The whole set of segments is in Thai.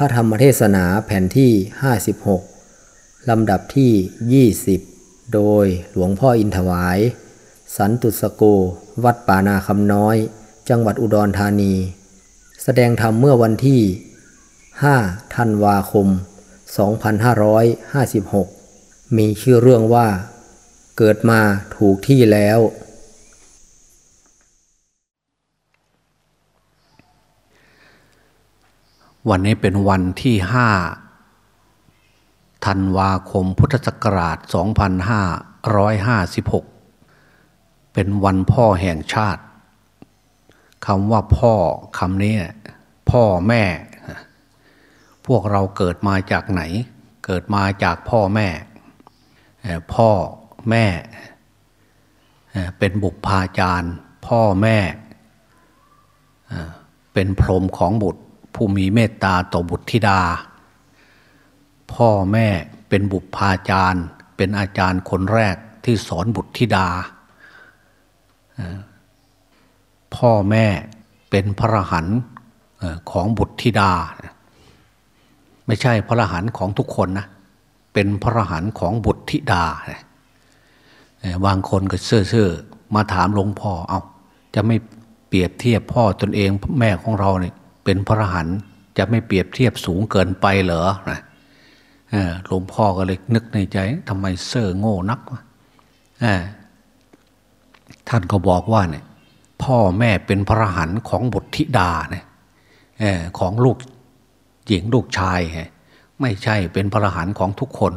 ระธรรมเทศนาแผ่นที่ 56 ลำดับที่ 20 โดยหลวงพ่ออินถวาย สันตุสโก วัดป่านาคำน้อย จังหวัดอุดรธานี แสดงธรรมเมื่อวันที่ 5 ธันวาคม 2556 มีชื่อเรื่องว่า เกิดมาถูกที่แล้ว วันนี้เป็นวันที่ห้าธันวาคมพุทธศักราช 2556 เป็นวันพ่อแห่งชาติคำว่าพ่อคำนี้พ่อแม่ พวกเราเกิดมาจากไหน เกิดมาจากพ่อแม่ พ่อแม่ เป็นบุพพาจารย์ พ่อแม่ เป็นพรหมของบุตร ผู้มีเมตตาต่อบุตรธิดา พ่อแม่เป็นบุพาจารย์ เป็นอาจารย์คนแรกที่สอนบุตรธิดา พ่อแม่เป็นพระหันของบุตรธิดา ไม่ใช่พระหันของทุกคนนะเป็นพระหันของบุตรธิดาบางคนก็เซื่อๆมาถามหลวงพ่อเอาจะไม่เปรียบเทียบพ่อตนเองแม่ของเราเนี่ย เป็นพระหันจะไม่เปรียบเทียบสูงเกินไปเหรอนะหลวงพ่อก็เลยนึกในใจทำไมเซ่อโง่นักท่านก็บอกว่าเนี่ยพ่อแม่เป็นพระหันของบุตรธิดาเนี่ยของลูกหญิงลูกชายไม่ใช่เป็นพระหันของทุกคน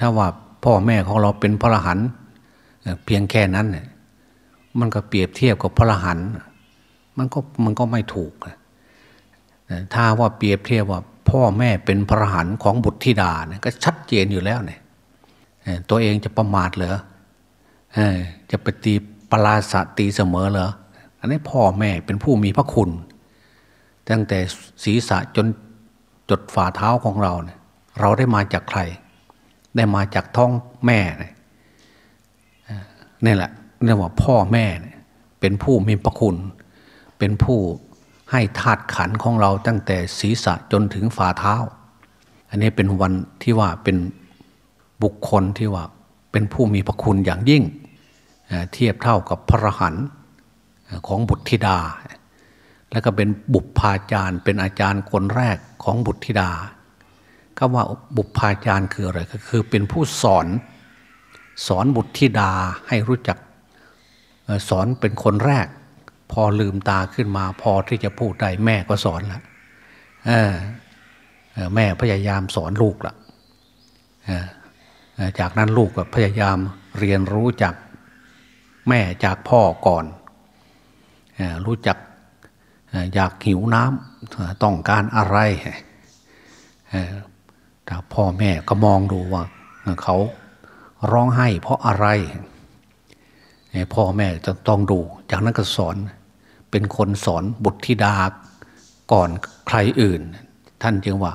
ถ้าว่าพ่อแม่ของเราเป็นพระหันเพียงแค่นั้นเนี่ยมันก็เปรียบเทียบกับพระหันมันก็มันก็ไม่ถูก ถ้าว่าเปรียบเทียบว่าพ่อแม่เป็นพระหันของบุตรธิดาเนี่ยก็ชัดเจนอยู่แล้วเนี่ยตัวเองจะประมาทเหรอจะไปตีปราศตีเสมอเหรออันนี้พ่อแม่เป็นผู้มีพระคุณ ตั้งแต่ศีรษะจนจดฝ่าเท้าของเราเนี่ยเราได้มาจากใคร ได้มาจากท้องแม่เนี่ยนี่แหละเรียกว่าพ่อแม่เป็นผู้มีพระคุณ เป็นผู้ ให้ธาตุขันของเราตั้งแต่ศีรษะจนถึงฝ่าเท้า อันนี้เป็นวันที่ว่าเป็นบุคคลที่ว่าเป็นผู้มีพระคุณอย่างยิ่ง เทียบเท่ากับพระหันของบุตรธิดา แล้วก็เป็นบุพพาจารย์ เป็นอาจารย์คนแรกของบุตรธิดาก็ว่าบุพพาจารย์คืออะไรก็คือเป็นผู้สอนสอนบุตรธิดาให้รู้จักสอนเป็นคนแรก พอลืมตาขึ้นมา พอที่จะพูดได้แม่ก็สอนละแม่พยายามสอนลูกละจากนั้นลูกก็พยายามเรียนรู้จากแม่จากพ่อก่อน รู้จักอยากหิวน้ำต้องการอะไรแต่พ่อแม่ก็มองดูว่าเขาร้องไห้เพราะอะไรพ่อแม่จะต้องดู จากนั้นก็สอน เป็นคนสอนบุตรธิดาก่อนใครอื่น ท่านจึงว่า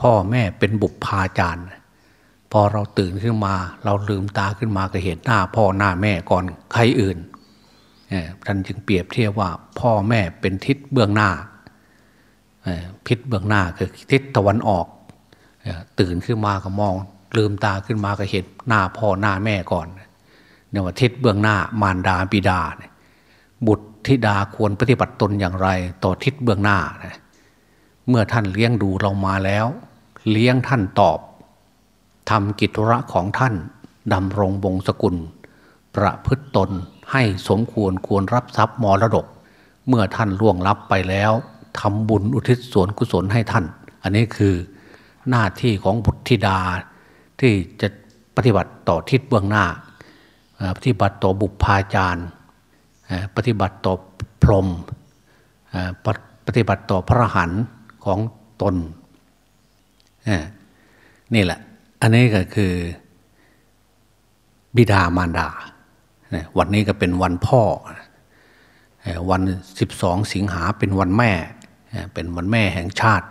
พ่อแม่เป็นบุพพาจารย์ พอเราตื่นขึ้นมา เราลืมตาขึ้นมาก็เห็นหน้า พ่อหน้าแม่ก่อนใครอื่นท่านจึงเปรียบเทียบว่า พ่อแม่เป็นทิศเบื้องหน้าพิษเบื้องหน้าคือทิศตะวันออกตื่นขึ้นมาก็มอง ลืมตาขึ้นมาก็เห็นหน้าพ่อหน้าแม่ก่อนเนี่ยว่าทิศเบื้องหน้ามารดาบิดา บุตร ธิดาควรปฏิบัติตนอย่างไร ต่อทิศเบื้องหน้านะเมื่อท่านเลี้ยงดูเรามาแล้ว เลี้ยงท่านตอบทำกิจธุระของท่านดำรงวงศกุล ประพฤตตนให้สมควรควรรับทรัพย์มรดก เมื่อท่านล่วงลับไปแล้วทำบุญอุทิศส่วนกุศลให้ท่าน อันนี้คือหน้าที่ของบุตรธิดา ที่จะปฏิบัติต่อทิศเบื้องหน้า ปฏิบัติต่อบุพพาจารย์ ปฏิบัติต่อพรหมปฏิบัติต่อพระหันของตนนี่แหละ อันนี้ก็คือบิดามารดา วันนี้ก็เป็นวันพ่อ วันสิบสองสิงหาเป็นวันแม่ เป็นวันแม่แห่งชาติ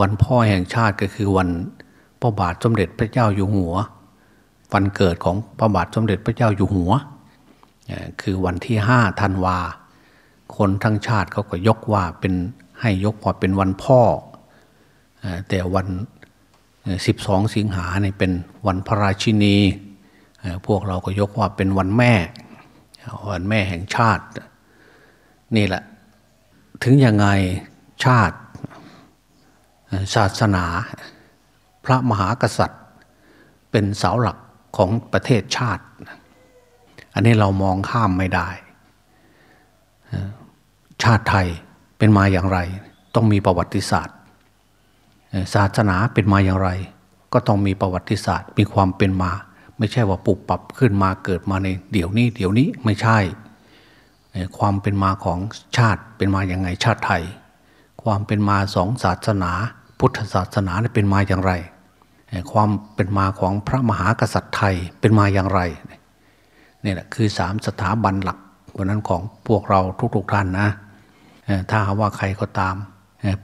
วันพ่อแห่งชาติก็คือวันพระบาทสมเด็จพระเจ้าอยู่หัว วันเกิดของพระบาทสมเด็จพระเจ้าอยู่หัว คือวันที่ห้าธันวา คนทั้งชาติเขาก็ยกว่าเป็นให้ยกว่าเป็นวันพ่อ แต่วันสิบสองสิงหาเนี่ยเป็นวันพระราชินี พวกเราก็ยกว่าเป็นวันแม่ วันแม่แห่งชาติ นี่แหละ ถึงยังไงชาติศาสนา พระมหากษัตริย์ เป็นเสาหลักของประเทศชาติ อันนี้เรามองข้ามไม่ได้ ชาติไทยเป็นมาอย่างไร ต้องมีประวัติศาสตร์ศาสนาเป็นมาอย่างไร ก็ต้องมีประวัติศาสตร์ มีความเป็นมา ไม่ใช่ว่าปุบปรับขึ้นมาเกิดมาในเดี๋ยวนี้ เดี๋ยวนี้ไม่ใช่ ความเป็นมาของชาติเป็นมาอย่างไงชาติไทย ความเป็นมาสองศาสนา พุทธศาสนาเป็นมาอย่างไร ความเป็นมาของพระมหากษัตริย์ไทยเป็นมาอย่างไร นี่แหละคือสามสถาบันหลักวันนั้นของพวกเราทุกๆท่านนะถ้าว่าใครก็ตาม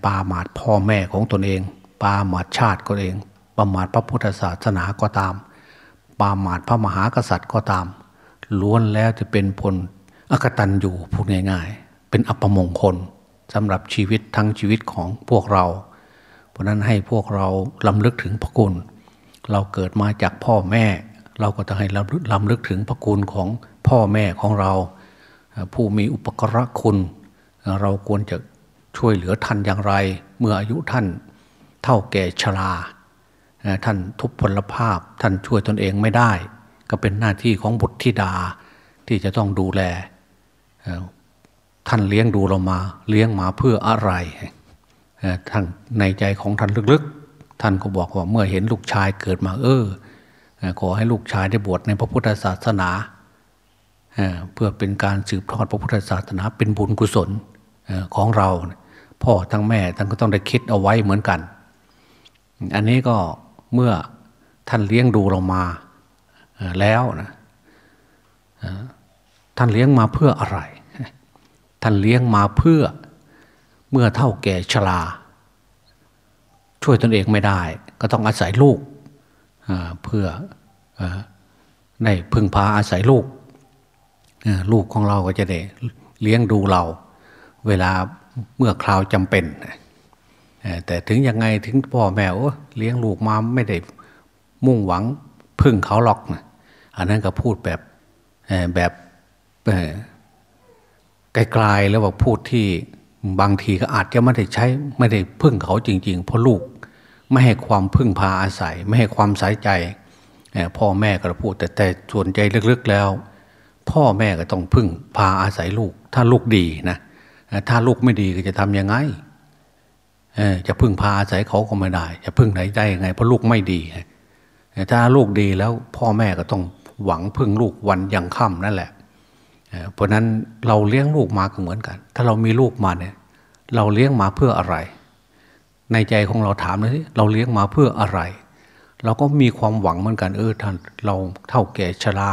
ปาหมาดพ่อแม่ของตนเอง ปาหมาดชาติก็เองประมาทพระพุทธศาสนาก็ตาม ปาหมาดพระมหากษัตริย์ก็ตาม ล้วนแล้วจะเป็นผลอกตันอยู่พูดง่ายๆ เป็นอัปมงคลสำหรับชีวิตทั้งชีวิตของพวกเรา เพราะนั้นให้พวกเราลำลึกถึงพระคุณ เราเกิดมาจากพ่อแม่ เราก็จะให้ลำลึกถึงพระคุณของพ่อแม่ของเรา ผู้มีอุปกรณ์คุณ เราควรจะช่วยเหลือท่านอย่างไร เมื่ออายุท่านเท่าแก่ชราท่านทุพพลภาพท่านช่วยตนเองไม่ได้ ก็เป็นหน้าที่ของบุตรธิดาที่จะต้องดูแล ท่านเลี้ยงดูเรามาเลี้ยงมาเพื่ออะไรท่านในใจของท่านลึกๆ ท่านก็บอกว่าเมื่อเห็นลูกชายเกิดมาเออ ขอให้ลูกชายได้บวชในพระพุทธศาสนาเพื่อเป็นการสืบทอดพระพุทธศาสนาเป็นบุญกุศลของเรา พ่อทั้งแม่ท่านก็ต้องได้คิดเอาไว้เหมือนกัน อันนี้ก็เมื่อท่านเลี้ยงดูเรามาแล้วนะท่านเลี้ยงมาเพื่ออะไร ท่านเลี้ยงมาเพื่อเมื่อเท่าแก่ชรา ช่วยตนเองไม่ได้ ก็ต้องอาศัยลูก เพื่อได้พึ่งพาอาศัยลูก ลูกของเราก็จะได้เลี้ยงดูเรา เวลาเมื่อคราวจำเป็น แต่ถึงยังไงถึงพ่อแม่เลี้ยงลูกมาไม่ได้มุ่งหวังพึ่งเขาหรอกนะอันนั้นก็พูดแบบแบบไกลๆแล้วว่าพูดที่บางทีก็อาจจะไม่ได้ใช้ไม่ได้พึ่งเขาจริง ๆ เพราะลูก ไม่ให้ความพึ่งพาอาศัย ไม่ให้ความสายใจ พ่อแม่ก็พูดแต่แต่ส่วนใจลึกๆแล้ว พ่อแม่ก็ต้องพึ่งพาอาศัยลูก ถ้าลูกดีนะถ้าลูกไม่ดีก็จะทำยังไงจะพึ่งพาอาศัยเขาก็ไม่ได้ จะพึ่งไหนได้ยังไง เพราะลูกไม่ดีถ้าลูกดีแล้วพ่อแม่ก็ต้องหวังพึ่งลูกวันยังค่ำนั่นแหละเพราะนั้นเราเลี้ยงลูกมาก็เหมือนกัน ถ้าเรามีลูกมาเนี่ย เราเลี้ยงมาเพื่ออะไร ในใจของเราถามเลยเราเลี้ยงมาเพื่ออะไร เราก็มีความหวังเหมือนกันเออท่านเราเท่าแก่ชรา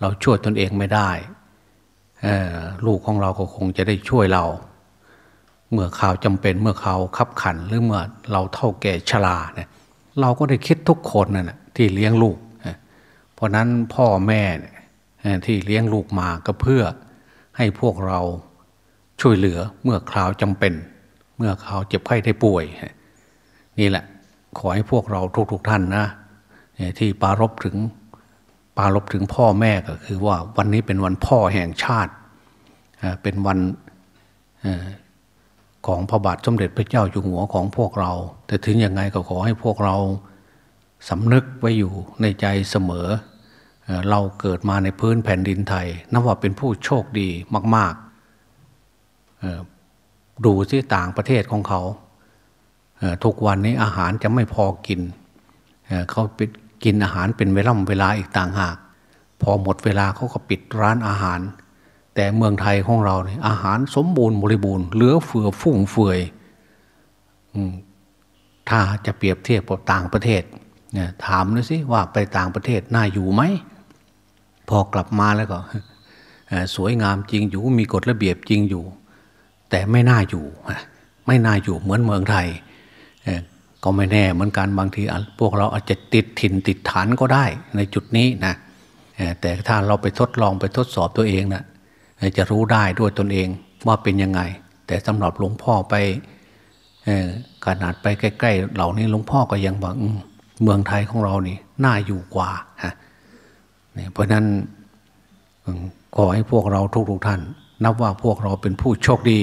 เราช่วยตนเองไม่ได้ลูกของเราก็คงจะได้ช่วยเรา เมื่อข่าวจำเป็นเมื่อข่าวขับขันหรือเมื่อเราเท่าแก่ชราเนี่ยเราก็ได้คิดทุกคนนั่นแหะที่เลี้ยงลูก เพราะนั้นพ่อแม่ที่เลี้ยงลูกมาก็เพื่อให้พวกเราช่วยเหลือเมื่อคราวจำเป็น เมื่อคราเจ็บไข้ได้ป่วย นี่แหละ ขอให้พวกเราทุกๆทท่านนะที่ปารบถึงปารบถึงพ่อแม่ก็คือว่าวันนี้เป็นวันพ่อแห่งชาติ เป็นวันของพระบาทสมเด็จพระเจ้าอยู่หัวของพวกเรา แต่ถึงยังไงก็ขอให้พวกเราสำนึกไว้อยู่ในใจเสมอ เราเกิดมาในพื้นแผ่นดินไทย นับว่าเป็นผู้โชคดีมาก ๆ ดูที่ต่างประเทศของเขาทุกวันนี้อาหารจะไม่พอกินเขาปิดกินอาหารเป็นเวลาเวลาอีกต่างหาก พอหมดเวลาเขาก็ปิดร้านอาหาร แต่เมืองไทยของเราเนี่ยอาหารสมบูรณ์บริบูรณ์เหลือเฟือฟุ่มเฟือยถ้าจะเปรียบเทียบกับต่างประเทศถามหน่อยสิว่าไปต่างประเทศน่าอยู่ไหม พอกลับมาแล้วก็สวยงามจริงอยู่มีกฎระเบียบจริงอยู่ แต่ไม่น่าอยู่ไม่น่าอยู่เหมือนเมืองไทยก็ไม่แน่เหมือนกันบางทีพวกเราอาจจะติดถิ่นติดฐานก็ได้ในจุดนี้นะแต่ถ้าเราไปทดลองไปทดสอบตัวเองนะจะรู้ได้ด้วยตนเองว่าเป็นยังไง แต่สำหรับหลวงพ่อไปขนาดไปใกล้ๆเหล่านี้หลวงพ่อก็ยังบอกเมืองไทยของเรานี่น่าอยู่กว่าฮะเพราะนั้นขอให้พวกเราทุกๆท่าน นับว่าพวกเราเป็นผู้โชคดี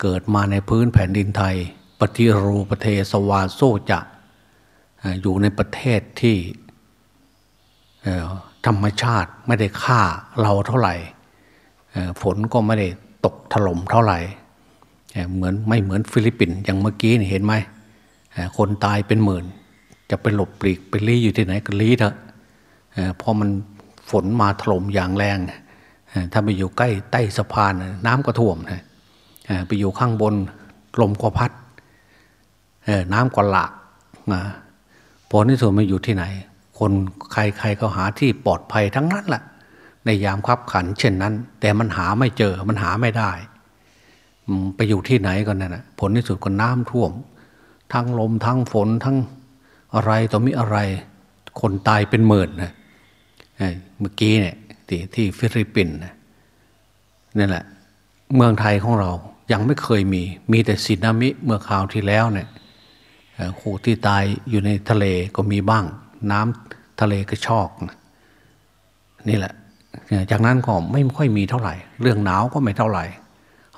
เกิดมาในพื้นแผ่นดินไทย ปฏิรูประเทศวาโซจะอยู่ในประเทศที่ธรรมชาติไม่ได้ฆ่าเราเท่าไหร่ฝนก็ไม่ได้ตกถล่มเท่าไหร่เหมือนไม่เหมือนฟิลิปปินส์อย่างเมื่อกี้เห็นไหมคนตายเป็นหมื่น จะไปหลบปลีกไปลี้อยู่ที่ไหนก็ลี้เถอะพอมันฝนมาถล่มอย่างแรง ถ้าไปอยู่ใกล้ใต้สะพานน้ำก็ท่วมนะไปอยู่ข้างบนลมก็พัดน้ำก็หลากนะผลที่สุดมาอยู่ที่ไหน คนใครๆก็หาที่ปลอดภัยทั้งนั้นแหละในยามคับขัน เช่นนั้น แต่มันหาไม่เจอมันหาไม่ได้ ไปอยู่ที่ไหนก็นั่นนะผลที่สุดก็น้ำท่วม ทั้งลมทั้งฝนทั้งอะไรต่อมิอะไร คนตายเป็นหมื่นนะเมื่อกี้เนี่ย ที่ที่ฟิลิปปินส์นั่นแหละ เมืองไทยของเรายังไม่เคยมี มีแต่สึนามิเมื่อคราวที่แล้วเนี่ยคู่ที่ตายอยู่ในทะเลก็มีบ้าง น้ำทะเลก็ชอกนี่แหละ จากนั้นก็ไม่ค่อยมีเท่าไหร่ เรื่องหนาวก็ไม่เท่าไหร่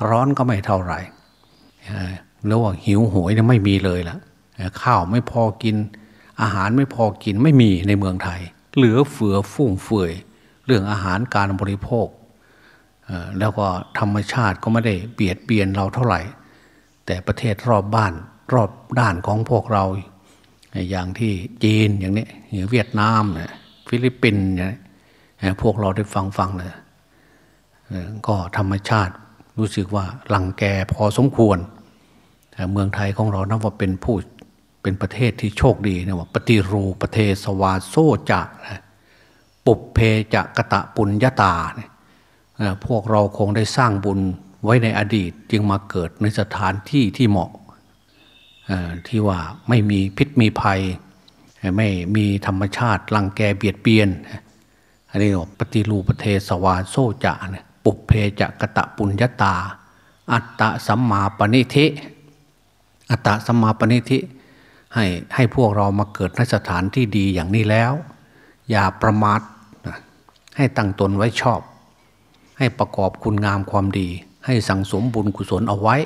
ร้อนก็ไม่เท่าไหร่แล้วว่าหิวโหยไม่มีเลยละข้าวไม่พอกิน อาหารไม่พอกินไม่มีในเมืองไทย เหลือเฟือฟุ่มเฟือย รื่องอาหารการบริโภค แล้วก็ธรรมชาติก็ไม่ได้เบียดเบียนเราเท่าไหร่ แต่ประเทศรอบบ้านรอบด้านของพวกเรา อย่างที่จีนอย่างนี้เวียดนามนฟิลิปปินส์เนี่ยพวกเราได้ฟังฟังเลยก็ธรรมชาติรู้สึกว่าหลังแกพอสมควร เมืองไทยของเรานับว่าเป็นผู้เป็นประเทศที่โชคดีนะว่าปฏิรูประเทศสวาโซจะนะ ปุบเพจะกะตะปุญญาตาเนี่ยพวกเราคงได้สร้างบุญไว้ในอดีตจึงมาเกิดในสถานที่ที่เหมาะที่ว่าไม่มีพิษมีภัย ไม่มีธรรมชาติลังแกเบียดเบียน อันนี้ปฏิรูปเทสวาโซจะเนี่ยปุเพจะกะตะปุญญาตา อัตตะสัมมาปณิธิอัตตะสัมมาปณิธิให้ให้พวกเรามาเกิดในสถานที่ดีอย่างนี้แล้ว อย่าประมาทให้ตั้งตนไว้ชอบ ให้ประกอบคุณงามความดี ให้สั่งสมบุญกุศลเอาไว้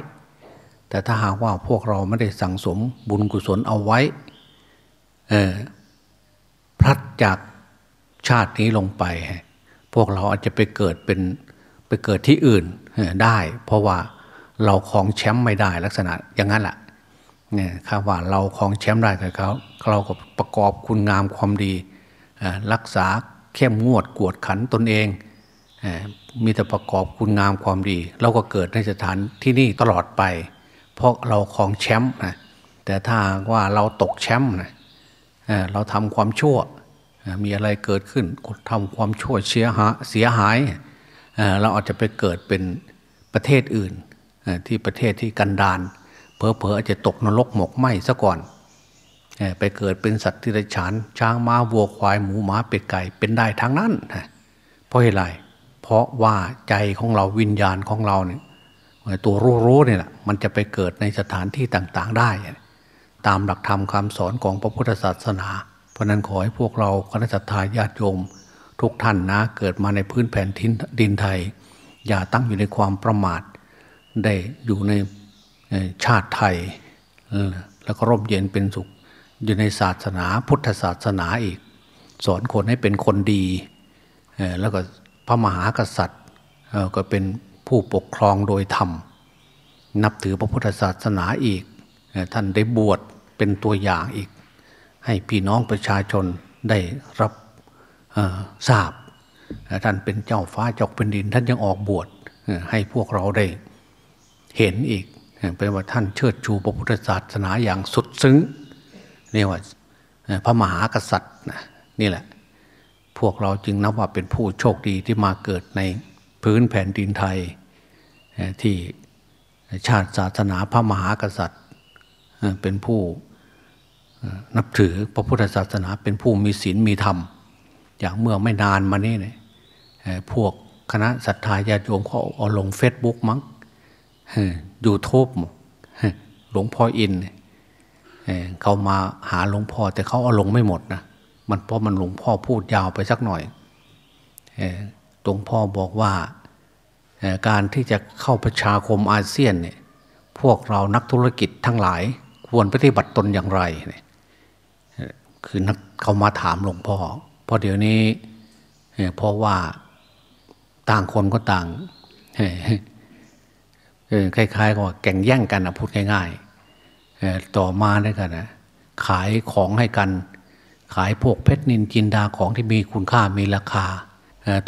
แต่ถ้าหากว่าพวกเราไม่ได้สั่งสมบุญกุศลเอาไว้พลัดจากชาตินี้ลงไป พวกเราอาจจะไปเกิดเป็นไปเกิดที่อื่นได้ เพราะว่าเราคลองแชมป์ไม่ได้ลักษณะอย่างนั้นแหละเนี่ยข้าว่าเราคลองแชมป์ได้กับเขาเราก็ประกอบคุณงามความดี รักษาเข้มงวดกวดขันตนเอง มีแต่ประกอบคุณงามความดี เราก็เกิดในสถานที่นี่ตลอดไป เพราะเราคลองแชมป์นะแต่ถ้าว่าเราตกแชมป์นะเราทำความชั่ว มีอะไรเกิดขึ้นทำความชั่วเสียหาเสียหาย เราอาจจะไปเกิดเป็นประเทศอื่นที่ประเทศที่กันดานเพอเพออาจจะตกนรกหมกไหมซะก่อน ไปเกิดเป็นสัตว์ที่ไรฉาน ช้างม้าวัวควายหมูหมาเป็ดไก่เป็นได้ทั้งนั้นเพราะอะไรเพราะว่าใจของเราวิญญาณของเราเนี่ยตัวรู้ๆเนี่ยแหละมันจะไปเกิดในสถานที่ต่างๆได้ ตามหลักธรรมคำสอนของพระพุทธศาสนา เพราะนั้นขอให้พวกเราคณะทาญาติโยม ทุกท่านนะเกิดมาในพื้นแผ่นดินไทย อย่าตั้งอยู่ในความประมาท ได้อยู่ในชาติไทย แล้วก็ร่มเย็นเป็นสุข อยู่ในศาสนาพุทธศาสนาอีก สอนคนให้เป็นคนดี แล้วก็พระมหากษัตริย์ก็เป็นผู้ปกครองโดยธรรม นับถือพระพุทธศาสนาอีก ท่านได้บวชเป็นตัวอย่างอีก ให้พี่น้องประชาชนได้รับทราบ ท่านเป็นเจ้าฟ้าเจ้าเป็นดิน ท่านยังออกบวชให้พวกเราได้เห็นอีกเป็นว่าท่านเชิดชูพระพุทธศาสนาอย่างสุดซึ้ง นี่ว่าพระมหากษัตริย์นี่แหละ พวกเราจึงนับว่าเป็นผู้โชคดีที่มาเกิดในพื้นแผ่นดินไทยที่ชาติศาสนาพระมหากษัตริย์เป็นผู้นับถือพระพุทธศาสนาเป็นผู้มีศีลมีธรรม อย่างเมื่อไม่นานมานี้เนี่ยพวกคณะศรัทธาญาติโยมเขาเอาลงเฟซบุ๊กมั้งยูทูบหลวงพ่ออิน เขามาหาหลวงพ่อแต่เขาเอาลงไม่หมดนะมันเพราะมันหลวงพ่อพูดยาวไปสักหน่อยหลวงพ่อบอกว่าการที่จะเข้าประชาคมอาเซียนเนี่ยพวกเรานักธุรกิจทั้งหลายควรปฏิบัติตนอย่างไรเนี่ยคือนักเขามาถามหลวงพ่อเพราะเดี๋ยวนี้เพราะว่าต่างคนก็ต่างคล้ายๆกับแก่งแย่งกันนะพูดง่ายๆ ต่อมาด้วยกันนะขายของให้กัน ขายพวกเพชรนินจินดาของที่มีคุณค่ามีราคา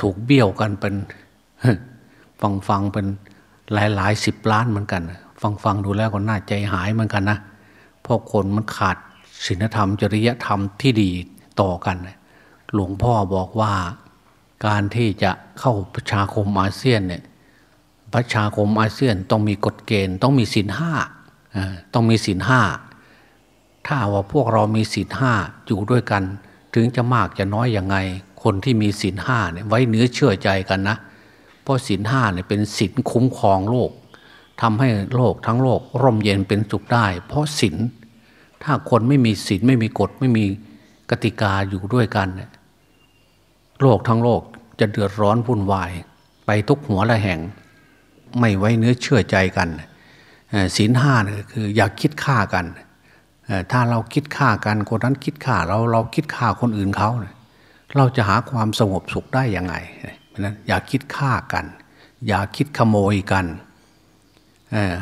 ถูกเบี้ยวกันเป็นฟังฟังเป็นหลายหลายสิบล้านเหมือนกัน ฟังฟังดูแล้วก็น่าใจหายเหมือนกันนะเพราะคนมันขาดศีลธรรมจริยธรรมที่ดีต่อกัน หลวงพ่อบอกว่าการที่จะเข้าประชาคมอาเซียนเนี่ยประชาคมอาเซียนต้องมีกฎเกณฑ์ต้องมีศีลห้า ต้องมีศีลห้าถ้าว่าพวกเรามีศีลห้าอยู่ด้วยกัน ถึงจะมากจะน้อยอย่างไง คนที่มีศีลห้าเนี่ยไว้เนื้อเชื่อใจกันนะ เพราะศีลห้าเนี่ยเป็นศีลคุ้มครองโลกทำให้โลกทั้งโลก ร่มเย็นเป็นสุขได้ เพราะศีลถ้าคนไม่มีศีลไม่มีกฎไม่มีกติกาอยู่ด้วยกันเนี่ยโลกทั้งโลกจะเดือดร้อนวุ่นวาย ไปทุกหัวละแห่ง ไม่ไว้เนื้อเชื่อใจกัน ศีลห้าเนี่ยคืออย่าคิดฆ่ากัน ถ้าเราคิดฆ่ากันคนนั้นคิดฆ่าเราเราคิดฆ่าคนอื่นเขาเราจะหาความสงบสุขได้ยังไงนั้นอย่าคิดฆ่ากัน อย่าคิดขโมยกัน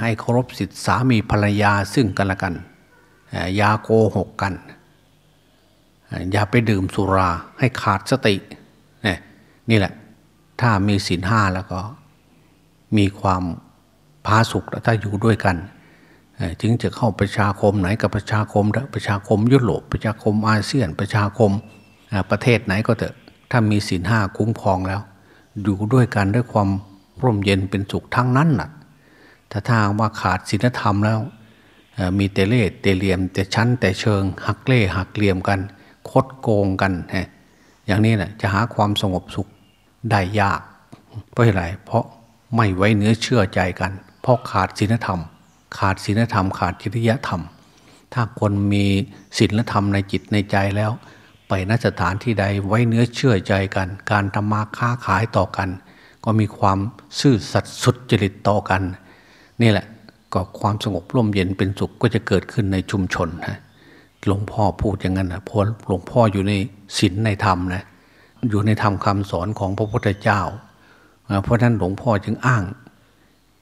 ให้เคารพสิทธิสามีภรรยาซึ่งกันและกันอย่าโกหกกัน อย่าไปดื่มสุราให้ขาดสติ นี่แหละ ถ้ามีศีลห้าแล้วก็มีความ พาสุขถ้าอยู่ด้วยกันจึงจะเข้าประชาคมไหนกับประชาคมประชาคมยุโรปประชาคมอาเซียนประชาคมประเทศไหนก็เถอะ ถ้ามีศีลห้าคุ้มครองแล้ว อยู่ด้วยกันด้วยความร่มเย็นเป็นสุขทั้งนั้นน่ะถ้าทางว่าขาดศีลธรรมแล้ว มีแต่เล่เตเหลี่ยม แต่ชั้นแต่เชิง หักเล่หักเหลี่ยมกัน คดโกงกันอย่างนี้นะจะหาความสงบสุขได้ยาก เพราะอะไรเพราะไม่ไว้เนื้อเชื่อใจกัน เพราะขาดศีลธรรม ขาดศีลธรรม ขาดจริยธรรม ถ้าคนมีศีลธรรมในจิตในใจแล้ว ไปนสถานที่ใดไว้เนื้อเชื่อใจกัน การทำมาค้าขายต่อกัน ก็มีความซื่อสัตย์สุดจริตต่อกัน นี่แหละก็ความสงบร่มเย็นเป็นสุขก็จะเกิดขึ้นในชุมชนฮะหลวงพ่อพูดอย่างนั้นนะเพราะหลวงพ่ออยู่ในศีลในธรรมนะอยู่ในธรรมคาสอนของพระพุทธเจ้า เพราะนั้นหลวงพ่อจึงอ้าง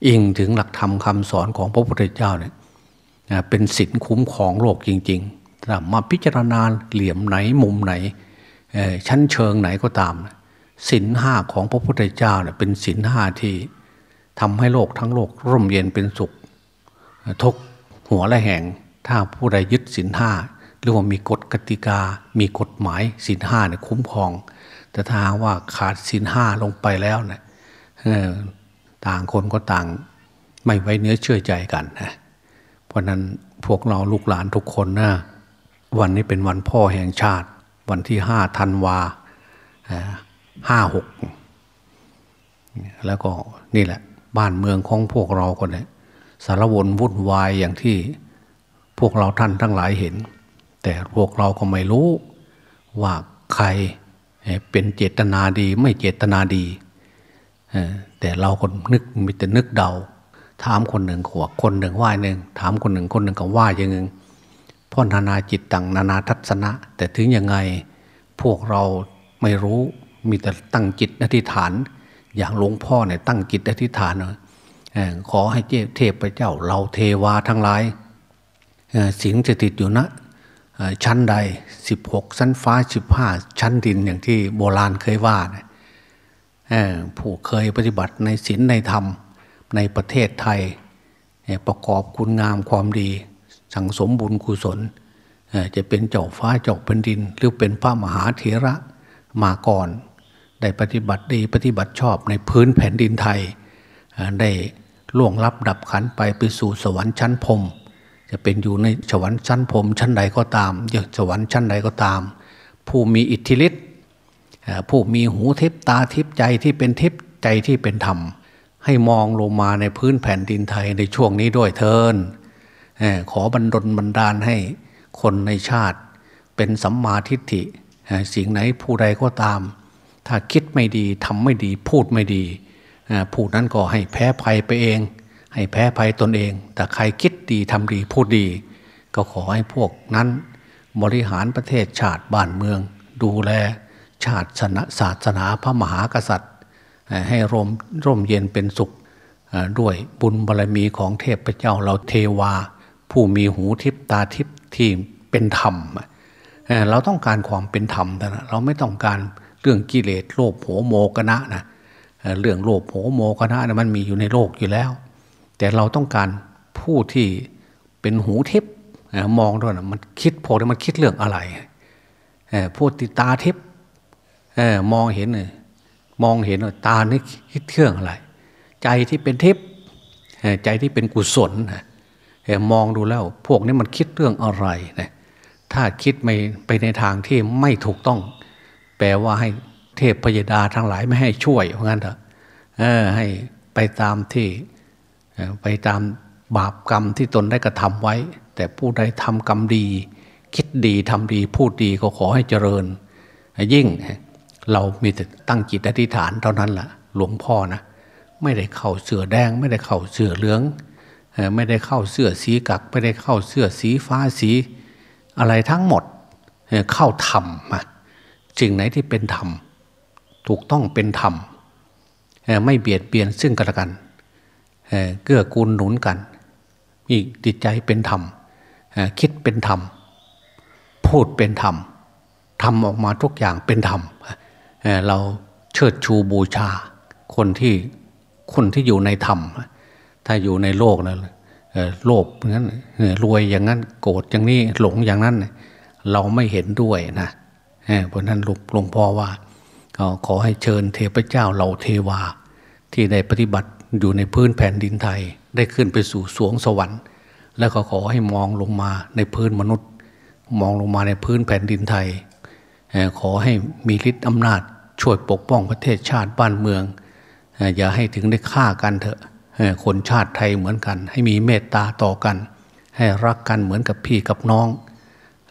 อิงถึงหลักธรรมคาสอนของพระพุทธเจ้าเนี่ยเป็นศีลคุ้มของโลกจริงๆถ้ามาพิจารณาเหลี่ยมไหนมุมไหนชั้นเชิงไหนก็ตามศีลห้าของพระพุทธเจ้าเนี่ยเป็นศีลห้าที่ทำให้โลกทั้งโลกร่มเย็นเป็นสุขทุกหัวและแห่งถ้าผู้ใดยึดศีลห้าหรือว่ามีกฎกติกา มีกฎหมายศีลห้าเนี่ยคุ้มครอง แต่ถ้าว่าขาดศีลห้าลงไปแล้วเนี่ย ต่างคนก็ต่างไม่ไว้เนื้อเชื่อใจกันนะเพราะนั้นพวกเราลูกหลานทุกคนนะวันนี้เป็นวันพ่อแห่งชาติ วันที่ห้าธันวาห้าหกแล้วก็นี่แหละ บ้านเมืองของพวกเราคนนี้สารวนวุ่นวายอย่างที่พวกเราท่านทั้งหลายเห็น แต่พวกเราก็ไม่รู้ว่าใครเป็นเจตนาดีไม่เจตนาดี แต่เราคนนึกมีแต่นึกเดา ถามคนหนึ่งขวคนหนึ่งว่าหนึ่งถามคนหนึ่งคนหนึ่งก็ว่าอย่างหนึ่งพ่อนานาจิตตังนานาทัศนะ แต่ถึงยังไงพวกเราไม่รู้มีแต่ตั้งจิตอธิษฐาน อย่างหลวงพ่อเนี่ยตั้งจิตอธิษฐานเนาะขอให้เทพเจ้าเราเทวาทั้งหลายสิงจะติดอยู่นะชั้นใดสิบหกชั้นฟ้าสิบห้าชั้นดินอย่างที่โบราณเคยว่านะ ผู้เคยปฏิบัติในศีลในธรรมในประเทศไทย ประกอบคุณงามความดี สังสมบุญกุศล จะเป็นเจ้าฟ้าเจ้าแผ่นดิน หรือเป็นพระมหาเถระมาก่อน ได้ปฏิบัติดีปฏิบัติชอบในพื้นแผ่นดินไทย ได้ล่วงลับดับขันไปไปสู่สวรรค์ชั้นพรมจะเป็นอยู่ในสวรรค์ชั้นพรมชั้นใดก็ตามอยสวรรค์ชั้นใดก็ตาม ผู้มีอิทธิฤทธิ์ ผู้มีหูทิพตาทิพใจที่เป็นทิพใจที่เป็นธรรม ให้มองลงมาในพื้นแผ่นดินไทยในช่วงนี้ด้วยเทินขอบันดลบันดาลให้คนในชาติ เป็นสัมมาทิฏฐิสิ่งไหนผู้ใดก็ตาม ถ้าคิดไม่ดีทำไม่ดีพูดไม่ดีผู้นั้นก็ให้แพ้ภัยไปเอง ให้แพ้ภัยตนเอง แต่ใครคิดดีทำดีพูดดี ก็ขอให้พวกนั้น บริหารประเทศชาติบ้านเมือง ดูแล ชาติศาสนาพระมหากษัตริย์ ให้ร่มร่มเย็นเป็นสุขด้วยบุญบารรมีของเทพเจ้าเราเทวา ผู้มีหูทิพตาทิพที่เป็นธรรม เราต้องการความเป็นธรรมนะเราไม่ต้องการเรื่องกิเลสโลภโหโมกนะนะเรื่องโลภโหโมกนะนะมันมีอยู่ในโลกอยู่แล้ว แต่เราต้องการผู้ที่เป็นหูทิพมองด้วยนะมันคิดพอมันคิดเรื่องอะไรผู้ติตาทิพ มองเห็นเลยมองเห็นตานี่คิดเรื่องอะไร ใจที่เป็นทิพใจที่เป็นกุศลมองดูแล้ว พวกนี้มันคิดเรื่องอะไรนะถ้าคิดไม่ไปในทางที่ไม่ถูกต้อง แปลว่าให้เทพพยดาทั้งหลายไม่ให้ช่วยเพราะงั้นเถอะให้ไปตามที่ไปตามบาปกรรมที่ตนได้กระทำไว้ แต่ผู้ใดทำกรรมดี คิดดีทำดีพูดดีก็ขอให้เจริญ ยิ่ง เรามีแต่ตั้งจิตอธิษฐานเท่านั้นแหละหลวงพ่อนะไม่ได้เข้าเสือแดง ไม่ได้เข้าเสือเหลืองไม่ได้เข้าเสื้อสีกัก ไม่ได้เข้าเสื้อสีฟ้าสี อะไรทั้งหมดเข้าธรรมสิ่งไหนที่เป็นธรรมถูกต้องเป็นธรรมไม่เบียดเบียนซึ่งกันและกันเกื้อกูลหนุนกัน มีจิตใจเป็นธรรมคิดเป็นธรรม พูดเป็นธรรมทำออกมาทุกอย่างเป็นธรรม เราเชิดชูบูชา คนที่คนที่อยู่ในธรรม ถ้าอยู่ในโลกนะโลภงั้นรวยอย่างนั้นโกรธอย่างนี้หลงอย่างนั้น เราไม่เห็นด้วยนะเพราะนั้นหลวงพ่อว่าก็ขอให้เชิญเทพเจ้าเหล่าเทวา ที่ได้ปฏิบัติอยู่ในพื้นแผ่นดินไทย ได้ขึ้นไปสู่สวงสวรรค์ แล้วก็ขอให้มองลงมาในพื้นมนุษย์ มองลงมาในพื้นแผ่นดินไทย ขอให้มีฤทธิ์อำนาจ ช่วยปกป้องประเทศชาติบ้านเมือง อย่าให้ถึงได้ฆ่ากันเถอะคนชาติไทยเหมือนกัน ให้มีเมตตาต่อกัน ให้รักกันเหมือนกับพี่กับน้อง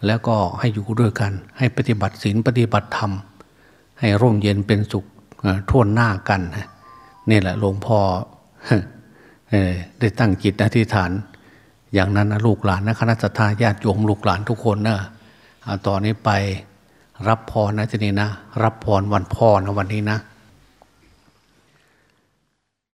แล้วก็ให้อยู่ด้วยกัน ให้ปฏิบัติศีลปฏิบัติธรรม ให้ร่มเย็นเป็นสุขท่วนหน้ากันนี่แหละหลวงพ่อได้ตั้งจิตอธิษฐาน อย่างนั้นนะลูกหลานนะคณะทาญาติโยมลูกหลานทุกคนนะตอนนี้ไป รับพรนะทีนี้นะ รับพรวันพ่อนะวันนี้นะ